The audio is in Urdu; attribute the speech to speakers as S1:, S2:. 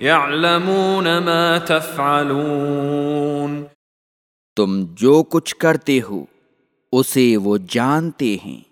S1: يعلمون ما تفعلون۔
S2: تم جو کچھ کرتے ہو اسے وہ جانتے ہیں۔